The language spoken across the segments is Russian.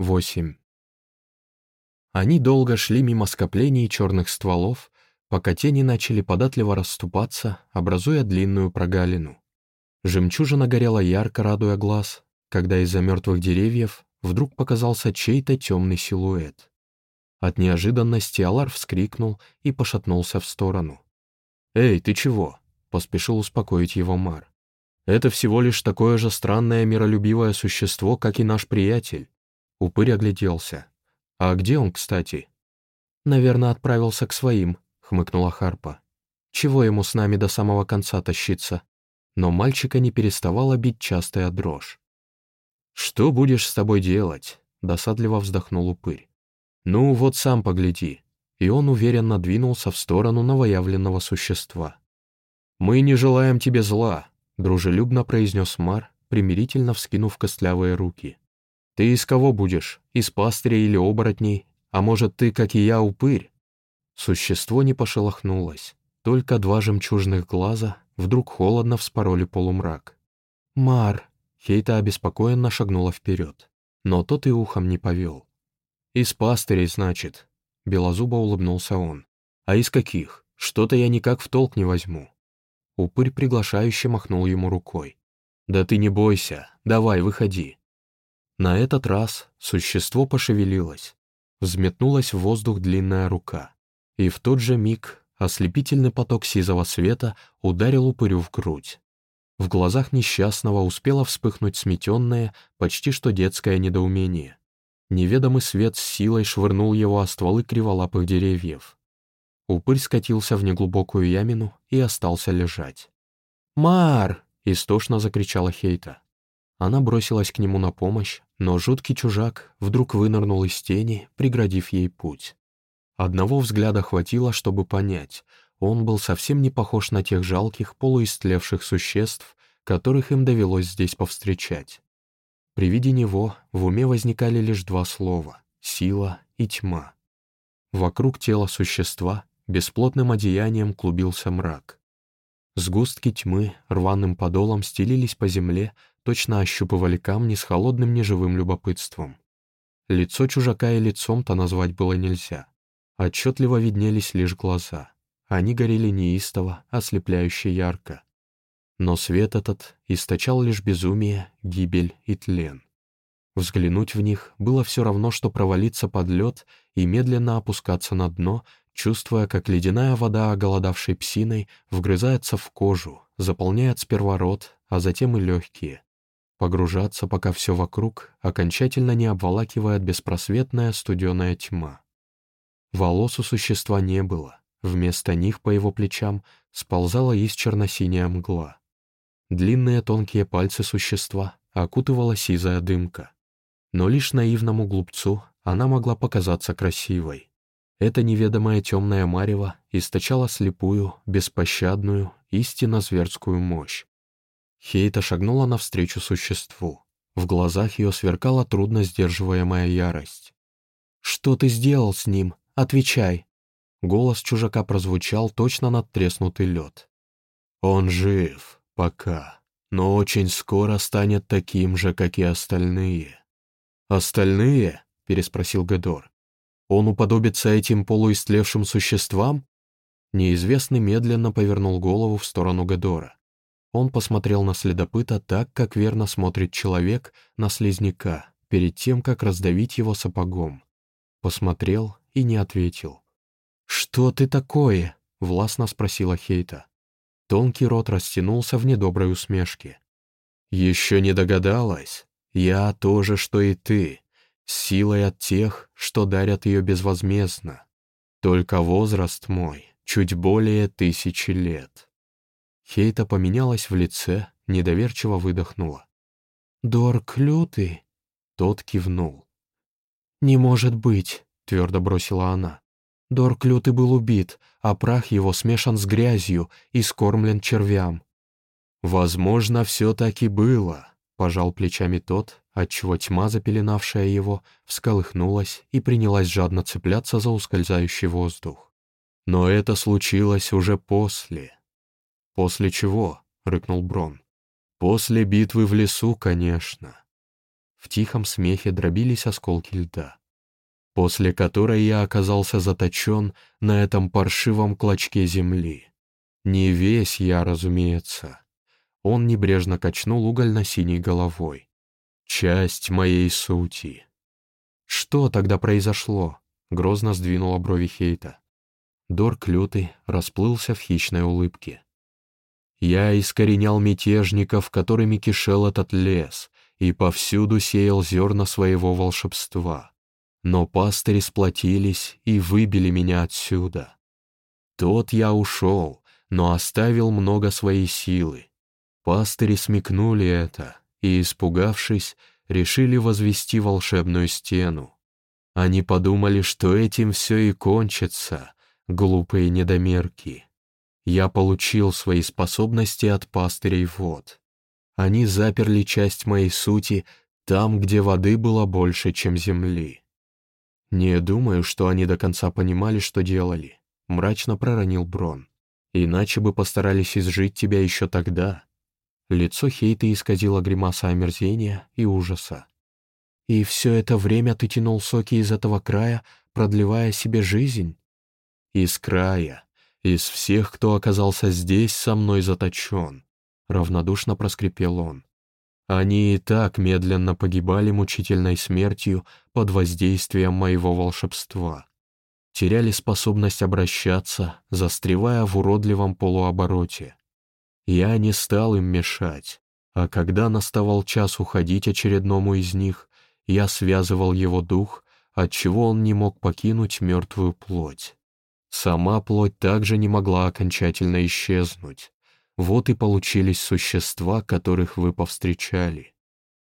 8. Они долго шли мимо скоплений черных стволов, пока тени начали податливо расступаться, образуя длинную прогалину. Жемчужина горела ярко, радуя глаз, когда из-за мертвых деревьев вдруг показался чей-то темный силуэт. От неожиданности Алар вскрикнул и пошатнулся в сторону. «Эй, ты чего?» — поспешил успокоить его Мар. «Это всего лишь такое же странное миролюбивое существо, как и наш приятель. Упырь огляделся. «А где он, кстати?» «Наверное, отправился к своим», — хмыкнула Харпа. «Чего ему с нами до самого конца тащиться?» Но мальчика не переставала бить частая дрожь. «Что будешь с тобой делать?» — досадливо вздохнул упырь. «Ну, вот сам погляди». И он уверенно двинулся в сторону новоявленного существа. «Мы не желаем тебе зла», — дружелюбно произнес Мар, примирительно вскинув костлявые руки. Ты из кого будешь? Из пастыря или оборотней? А может, ты, как и я, упырь?» Существо не пошелохнулось. Только два жемчужных глаза вдруг холодно вспороли полумрак. «Мар!» — Хейта обеспокоенно шагнула вперед. Но тот и ухом не повел. «Из пастырей, значит?» — белозубо улыбнулся он. «А из каких? Что-то я никак в толк не возьму». Упырь приглашающе махнул ему рукой. «Да ты не бойся, давай, выходи. На этот раз существо пошевелилось. Взметнулась в воздух длинная рука. И в тот же миг ослепительный поток сизого света ударил упырю в грудь. В глазах несчастного успело вспыхнуть сметенное, почти что детское недоумение. Неведомый свет с силой швырнул его о стволы криволапых деревьев. Упырь скатился в неглубокую ямину и остался лежать. «Мар!» — истошно закричала Хейта. Она бросилась к нему на помощь, но жуткий чужак вдруг вынырнул из тени, преградив ей путь. Одного взгляда хватило, чтобы понять, он был совсем не похож на тех жалких полуистлевших существ, которых им довелось здесь повстречать. При виде него в уме возникали лишь два слова — сила и тьма. Вокруг тела существа бесплотным одеянием клубился мрак. Сгустки тьмы рваным подолом стелились по земле, точно ощупывали камни с холодным неживым любопытством. Лицо чужака и лицом-то назвать было нельзя. Отчетливо виднелись лишь глаза. Они горели неистово, ослепляюще ярко. Но свет этот источал лишь безумие, гибель и тлен. Взглянуть в них было все равно, что провалиться под лед и медленно опускаться на дно, чувствуя, как ледяная вода, оголодавшей псиной, вгрызается в кожу, заполняет сперва рот, а затем и легкие погружаться, пока все вокруг окончательно не обволакивает беспросветная студеная тьма. Волос у существа не было, вместо них по его плечам сползала из черно-синяя мгла. Длинные тонкие пальцы существа окутывала сизая дымка. Но лишь наивному глупцу она могла показаться красивой. Эта неведомая темная марева источала слепую, беспощадную, истинно зверскую мощь. Хейта шагнула навстречу существу. В глазах ее сверкала трудно сдерживаемая ярость. «Что ты сделал с ним? Отвечай!» Голос чужака прозвучал точно над треснутый лед. «Он жив, пока, но очень скоро станет таким же, как и остальные». «Остальные?» — переспросил Гедор. «Он уподобится этим полуистлевшим существам?» Неизвестный медленно повернул голову в сторону Гедора. Он посмотрел на следопыта так, как верно смотрит человек на слизняка, перед тем, как раздавить его сапогом. Посмотрел и не ответил. «Что ты такое?» — властно спросила Хейта. Тонкий рот растянулся в недоброй усмешке. «Еще не догадалась? Я тоже, что и ты, силой от тех, что дарят ее безвозмездно. Только возраст мой чуть более тысячи лет». Хейта поменялась в лице, недоверчиво выдохнула. «Дорк лютый?» Тот кивнул. «Не может быть», — твердо бросила она. Дорк лютый был убит, а прах его смешан с грязью и скормлен червям. «Возможно, все так и было», — пожал плечами тот, отчего тьма, запеленавшая его, всколыхнулась и принялась жадно цепляться за ускользающий воздух. «Но это случилось уже после». «После чего?» — рыкнул Брон. «После битвы в лесу, конечно». В тихом смехе дробились осколки льда. После которой я оказался заточен на этом паршивом клочке земли. Не весь я, разумеется. Он небрежно качнул угольно-синей головой. Часть моей сути. Что тогда произошло? Грозно сдвинула брови Хейта. Дорк лютый расплылся в хищной улыбке. Я искоренял мятежников, которыми кишел этот лес, и повсюду сеял зерна своего волшебства. Но пастыри сплотились и выбили меня отсюда. Тот я ушел, но оставил много своей силы. Пастыри смекнули это и, испугавшись, решили возвести волшебную стену. Они подумали, что этим все и кончится, глупые недомерки. Я получил свои способности от пастырей вод. Они заперли часть моей сути там, где воды было больше, чем земли. Не думаю, что они до конца понимали, что делали, мрачно проронил Брон. Иначе бы постарались изжить тебя еще тогда. Лицо Хейта исказило гримаса омерзения и ужаса. И все это время ты тянул соки из этого края, продлевая себе жизнь? Из края, из всех, кто оказался здесь, со мной заточен, равнодушно проскрипел он. Они и так медленно погибали мучительной смертью под воздействием моего волшебства. Теряли способность обращаться, застревая в уродливом полуобороте. Я не стал им мешать, а когда наставал час уходить очередному из них, я связывал его дух, отчего он не мог покинуть мертвую плоть. Сама плоть также не могла окончательно исчезнуть. Вот и получились существа, которых вы повстречали.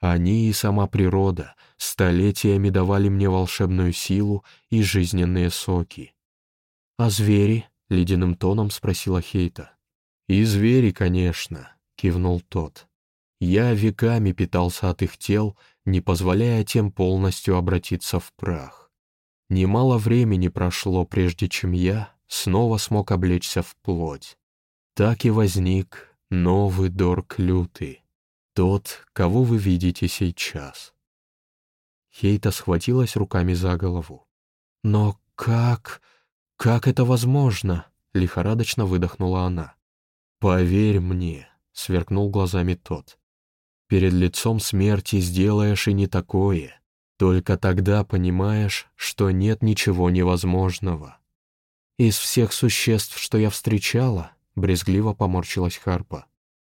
Они и сама природа столетиями давали мне волшебную силу и жизненные соки. «А звери?» — ледяным тоном спросила Хейта. «И звери, конечно», — кивнул тот. «Я веками питался от их тел, не позволяя тем полностью обратиться в прах. Немало времени прошло, прежде чем я снова смог облечься в плоть. Так и возник новый Дорк Лютый, тот, кого вы видите сейчас. Хейта схватилась руками за голову. «Но как... как это возможно?» — лихорадочно выдохнула она. «Поверь мне», — сверкнул глазами тот. «Перед лицом смерти сделаешь и не такое. Только тогда понимаешь, что нет ничего невозможного». «Из всех существ, что я встречала, Брезгливо поморщилась Харпа.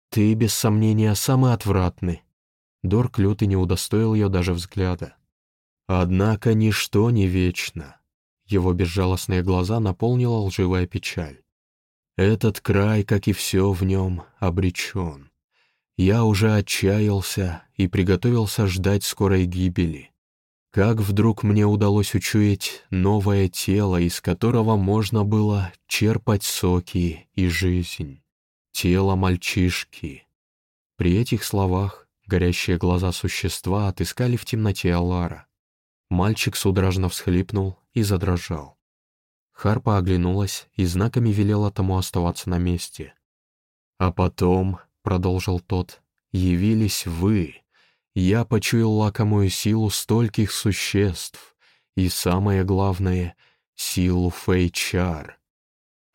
«Ты, без сомнения, самый отвратный». Дорк лютый не удостоил ее даже взгляда. «Однако ничто не вечно». Его безжалостные глаза наполнила лживая печаль. «Этот край, как и все в нем, обречен. Я уже отчаялся и приготовился ждать скорой гибели. Как вдруг мне удалось учуять новое тело, из которого можно было черпать соки и жизнь. Тело мальчишки. При этих словах горящие глаза существа отыскали в темноте Алара. Мальчик судорожно всхлипнул и задрожал. Харпа оглянулась и знаками велела тому оставаться на месте. «А потом», — продолжил тот, — «явились вы, я почуял лакомую силу стольких существ и, самое главное, силу Фейчар.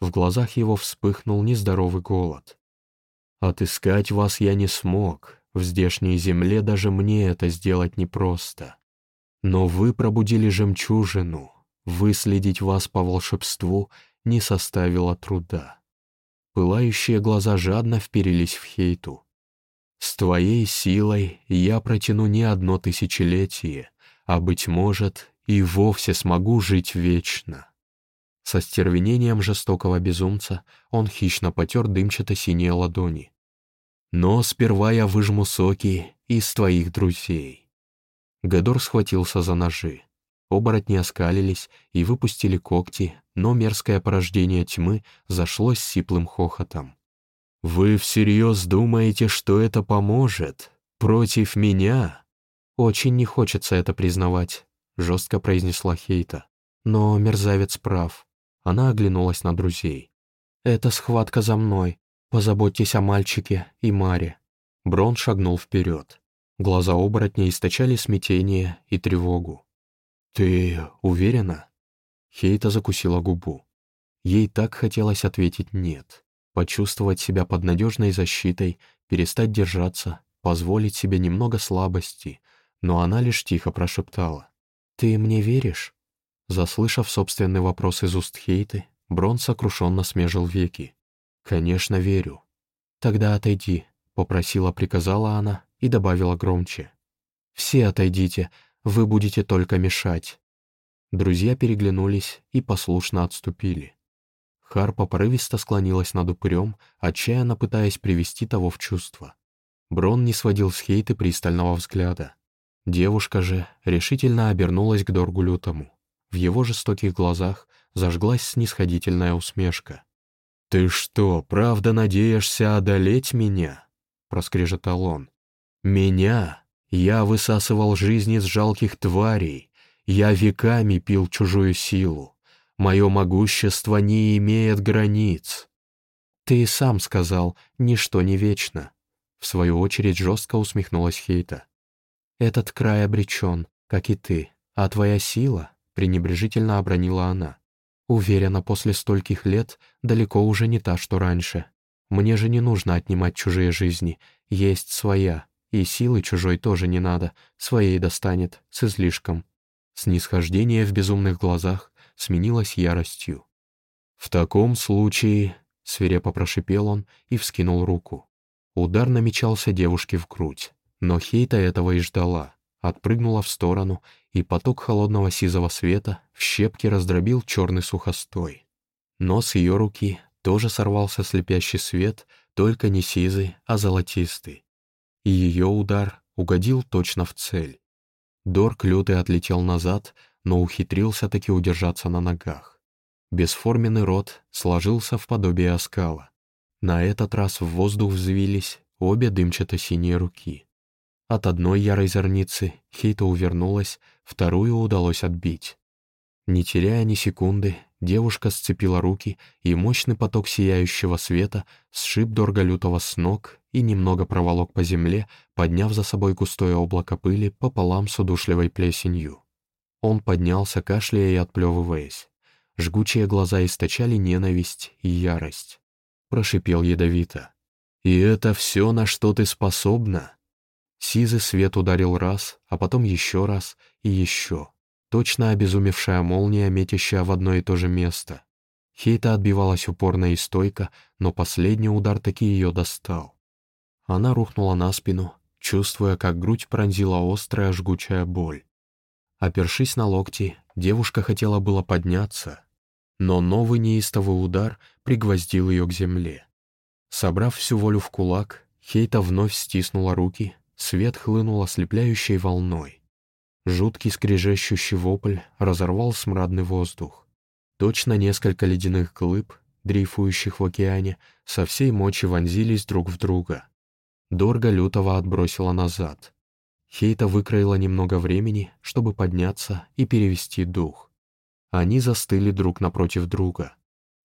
В глазах его вспыхнул нездоровый голод. Отыскать вас я не смог, в здешней земле даже мне это сделать непросто. Но вы пробудили жемчужину, выследить вас по волшебству не составило труда. Пылающие глаза жадно вперились в Хейту. С твоей силой я протяну не одно тысячелетие, а, быть может, и вовсе смогу жить вечно». Со стервенением жестокого безумца он хищно потер дымчато-синие ладони. «Но сперва я выжму соки из твоих друзей». Гедор схватился за ножи. Оборотни оскалились и выпустили когти, но мерзкое порождение тьмы зашлось сиплым хохотом. «Вы всерьез думаете, что это поможет? Против меня?» «Очень не хочется это признавать», — жестко произнесла Хейта. «Но мерзавец прав». Она оглянулась на друзей. «Это схватка за мной. Позаботьтесь о мальчике и Маре». Брон шагнул вперед. Глаза оборотня источали смятение и тревогу. «Ты уверена?» Хейта закусила губу. Ей так хотелось ответить «нет», почувствовать себя под надежной защитой, перестать держаться, позволить себе немного слабости, но она лишь тихо прошептала. «Ты мне веришь?» Заслышав собственный вопрос из уст Хейты, Брон сокрушенно смежил веки. «Конечно, верю». «Тогда отойди», — попросила, приказала она и добавила громче. «Все отойдите, вы будете только мешать». Друзья переглянулись и послушно отступили. Харпа порывисто склонилась над упырем, отчаянно пытаясь привести того в чувство. Брон не сводил с Хейты пристального взгляда. Девушка же решительно обернулась к Доргу Лютому. В его жестоких глазах зажглась снисходительная усмешка. «Ты что, правда надеешься одолеть меня?» — проскрежетал он. «Меня? Я высасывал жизни из жалких тварей. Я веками пил чужую силу. Мое могущество не имеет границ». «Ты и сам сказал, ничто не вечно», — в свою очередь жестко усмехнулась Хейта. «Этот край обречен, как и ты, а твоя сила — пренебрежительно обронила она. «Уверена, после стольких лет далеко уже не та, что раньше. Мне же не нужно отнимать чужие жизни, есть своя, и силы чужой тоже не надо, своей достанет, с излишком». Снисхождение в безумных глазах сменилось яростью. «В таком случае...» — свирепо прошипел он и вскинул руку. Удар намечался девушке в грудь, но Хейта этого и ждала отпрыгнула в сторону, и поток холодного сизого света в щепки раздробил черный сухостой. Но с ее руки тоже сорвался слепящий свет, только не сизый, а золотистый. И ее удар угодил точно в цель. Дорк лютый отлетел назад, но ухитрился таки удержаться на ногах. Бесформенный рот сложился в подобие оскала. На этот раз в воздух взвились обе дымчато-синие руки. От одной ярой зорницы Хейта увернулась, вторую удалось отбить. Не теряя ни секунды, девушка сцепила руки, и мощный поток сияющего света сшиб Дорга Лютого с ног и немного проволок по земле, подняв за собой густое облако пыли пополам с удушливой плесенью. Он поднялся, кашляя и отплевываясь. Жгучие глаза источали ненависть и ярость. Прошипел ядовито. «И это все, на что ты способна?» Сизый свет ударил раз, а потом еще раз и еще. Точно обезумевшая молния, метящая в одно и то же место. Хейта отбивалась упорно и стойко, но последний удар таки ее достал. Она рухнула на спину, чувствуя, как грудь пронзила острая жгучая боль. Опершись на локти, девушка хотела было подняться, но новый неистовый удар пригвоздил ее к земле. Собрав всю волю в кулак, Хейта вновь стиснула руки, Свет хлынул ослепляющей волной. Жуткий скрежещущий вопль разорвал смрадный воздух. Точно несколько ледяных глыб, дрейфующих в океане, со всей мочи вонзились друг в друга. Дорга лютого отбросила назад. Хейта выкроила немного времени, чтобы подняться и перевести дух. Они застыли друг напротив друга.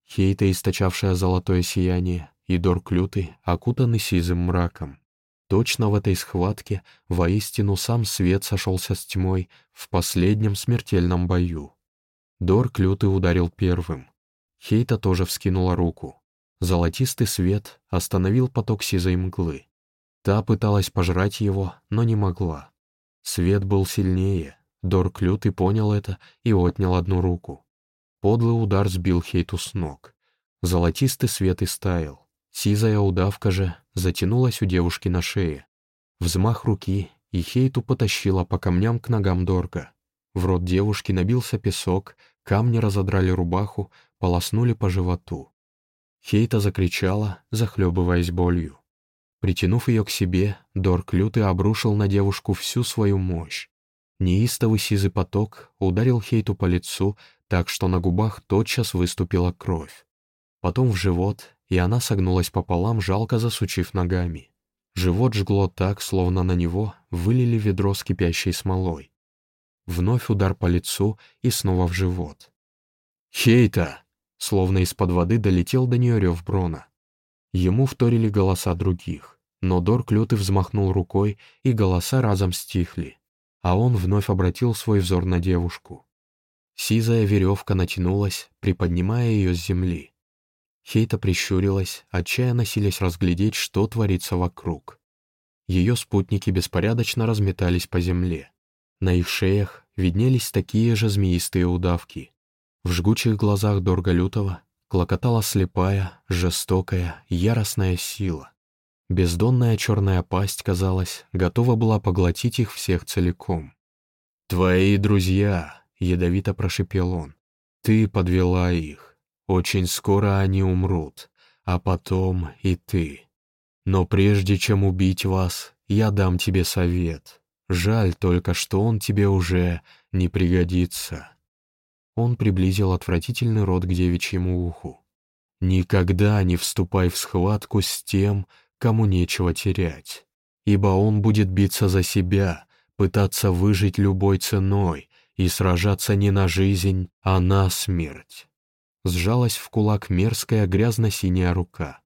Хейта, источавшая золотое сияние, и Дорг лютый, окутанный сизым мраком. Точно в этой схватке воистину сам свет сошелся с тьмой в последнем смертельном бою. Дорк лютый ударил первым. Хейта тоже вскинула руку. Золотистый свет остановил поток сизой мглы. Та пыталась пожрать его, но не могла. Свет был сильнее. Дорк лютый понял это и отнял одну руку. Подлый удар сбил Хейту с ног. Золотистый свет истаял. Сизая удавка же затянулась у девушки на шее. Взмах руки, и Хейту потащила по камням к ногам Дорга. В рот девушки набился песок, камни разодрали рубаху, полоснули по животу. Хейта закричала, захлебываясь болью. Притянув ее к себе, Дорг лютый обрушил на девушку всю свою мощь. Неистовый сизый поток ударил Хейту по лицу, так что на губах тотчас выступила кровь. Потом в живот и она согнулась пополам, жалко засучив ногами. Живот жгло так, словно на него вылили ведро с кипящей смолой. Вновь удар по лицу и снова в живот. «Хейта!» Словно из-под воды долетел до нее рев Брона. Ему вторили голоса других. Но Дорк лютый взмахнул рукой, и голоса разом стихли, а он вновь обратил свой взор на девушку. Сизая веревка натянулась, приподнимая ее с земли. Хейта прищурилась, отчаянно силясь разглядеть, что творится вокруг. Ее спутники беспорядочно разметались по земле. На их шеях виднелись такие же змеистые удавки. В жгучих глазах Дорга Лютого клокотала слепая, жестокая, яростная сила. Бездонная черная пасть, казалось, готова была поглотить их всех целиком. «Твои друзья!» — ядовито прошипел он. «Ты подвела их. Очень скоро они умрут, а потом и ты. Но прежде чем убить вас, я дам тебе совет. Жаль только, что он тебе уже не пригодится». Он приблизил отвратительный рот к девичьему уху. «Никогда не вступай в схватку с тем, кому нечего терять, ибо он будет биться за себя, пытаться выжить любой ценой и сражаться не на жизнь, а на смерть». Сжалась в кулак мерзкая грязно-синяя рука.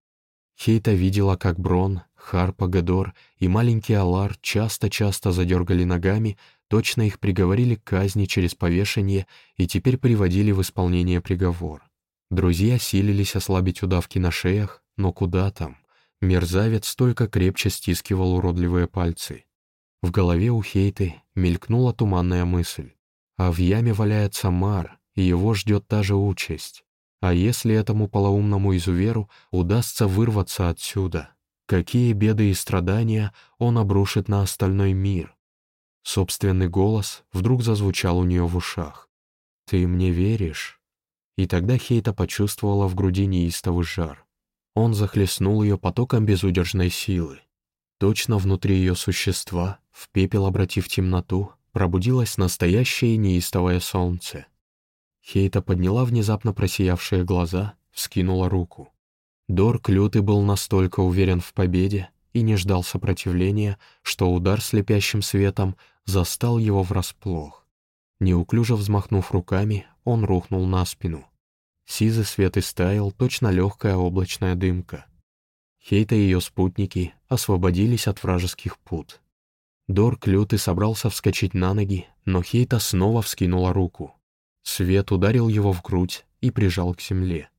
Хейта видела, как Брон, Харпа, Гадор и маленький Алар часто-часто задергали ногами, Точно их приговорили к казни через повешение и теперь приводили в исполнение приговор. Друзья силились ослабить удавки на шеях, но куда там? Мерзавец только крепче стискивал уродливые пальцы. В голове у Хейты мелькнула туманная мысль. А в яме валяется Мар, и его ждет та же участь. А если этому полоумному изуверу удастся вырваться отсюда? Какие беды и страдания он обрушит на остальной мир? Собственный голос вдруг зазвучал у нее в ушах. «Ты мне веришь?» И тогда Хейта почувствовала в груди неистовый жар. Он захлестнул ее потоком безудержной силы. Точно внутри ее существа, в пепел обратив темноту, пробудилось настоящее неистовое солнце. Хейта подняла внезапно просиявшие глаза, вскинула руку. Дорк лютый был настолько уверен в победе и не ждал сопротивления, что удар слепящим светом застал его врасплох. Неуклюже взмахнув руками, он рухнул на спину. Сизый свет истаял, точно легкая облачная дымка. Хейта и ее спутники освободились от вражеских пут. Дорк лютый собрался вскочить на ноги, но Хейта снова вскинула руку. Свет ударил его в грудь и прижал к земле.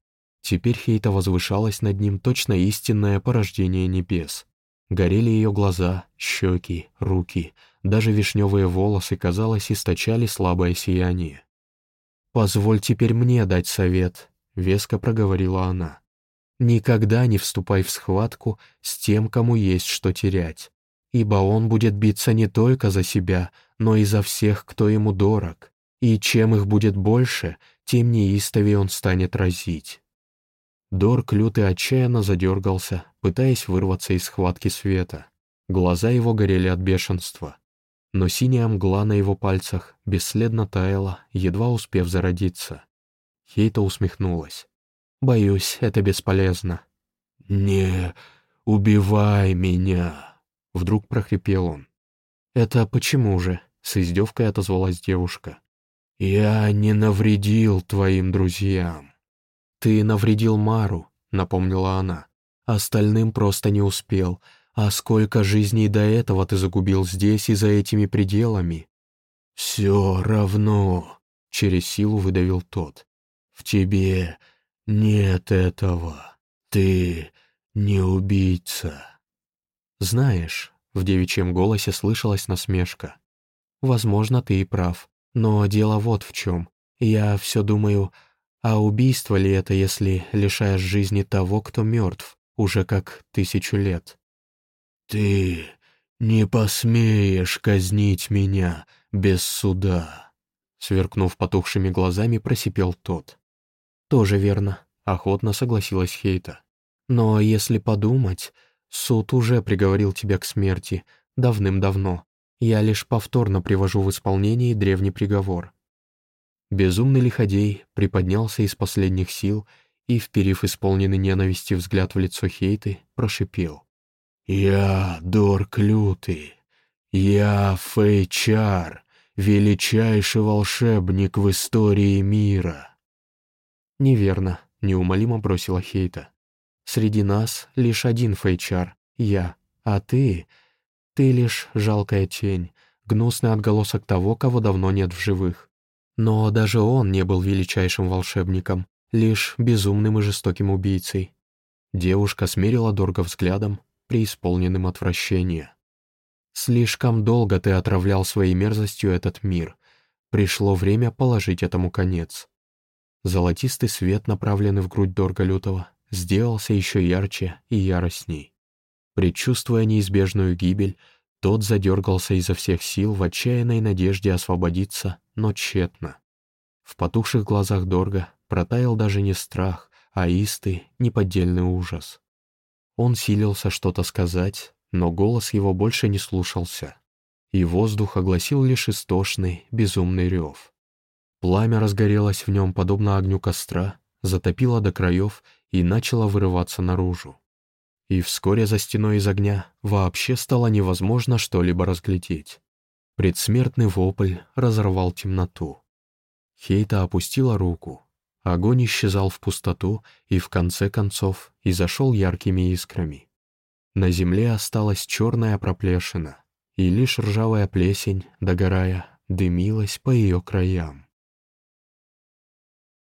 Теперь Хейта возвышалась над ним точно истинное порождение небес. Горели ее глаза, щеки, руки, даже вишневые волосы, казалось, источали слабое сияние. «Позволь теперь мне дать совет», — веско проговорила она. «Никогда не вступай в схватку с тем, кому есть что терять, ибо он будет биться не только за себя, но и за всех, кто ему дорог, и чем их будет больше, тем неистовее он станет разить». Дорк лютый отчаянно задергался, пытаясь вырваться из схватки света. Глаза его горели от бешенства но синяя мгла на его пальцах бесследно таяла, едва успев зародиться. Хейта усмехнулась. «Боюсь, это бесполезно». «Не убивай меня!» — вдруг прохрипел он. «Это почему же?» — с издевкой отозвалась девушка. «Я не навредил твоим друзьям». «Ты навредил Мару», — напомнила она. «Остальным просто не успел, а сколько жизней до этого ты загубил здесь и за этими пределами?» «Все равно», — через силу выдавил тот. «В тебе нет этого. Ты не убийца». «Знаешь», — в девичьем голосе слышалась насмешка. «Возможно, ты и прав, но дело вот в чем. Я все думаю, а убийство ли это, если лишаешь жизни того, кто мертв, уже как тысячу лет?» «Ты не посмеешь казнить меня без суда», — сверкнув потухшими глазами, просипел тот. «Тоже верно», — охотно согласилась Хейта. «Но если подумать, суд уже приговорил тебя к смерти давным-давно. Я лишь повторно привожу в исполнение древний приговор». Безумный лиходей приподнялся из последних сил и, вперив исполненный ненависти взгляд в лицо Хейты, прошипел. «Я Дорк Лютый, я Фейчар, величайший волшебник в истории мира». «Неверно», — неумолимо бросила Хейта. «Среди нас лишь один Фейчар, я, А ты... ты лишь жалкая тень, гнусный отголосок того, кого давно нет в живых. Но даже он не был величайшим волшебником, лишь безумным и жестоким убийцей. Девушка смерила Дорга взглядом, преисполненным отвращения. «Слишком долго ты отравлял своей мерзостью этот мир. Пришло время положить этому конец». Золотистый свет, направленный в грудь Дорга Лютого, сделался еще ярче и яростней. Предчувствуя неизбежную гибель, тот задергался изо всех сил в отчаянной надежде освободиться, но тщетно. В потухших глазах Дорга протаял даже не страх, а истый, неподдельный ужас. Он силился что-то сказать, но голос его больше не слушался, и воздух огласил лишь истошный, безумный рев. Пламя разгорелось в нем подобно огню костра, затопило до краев и начало вырываться наружу. И вскоре за стеной из огня вообще стало невозможно что-либо разглядеть. Предсмертный вопль разорвал темноту. Хейта опустила руку. Огонь исчезал в пустоту и в конце концов изошел яркими искрами. На земле осталась черная проплешина, и лишь ржавая плесень, догорая, дымилась по ее краям.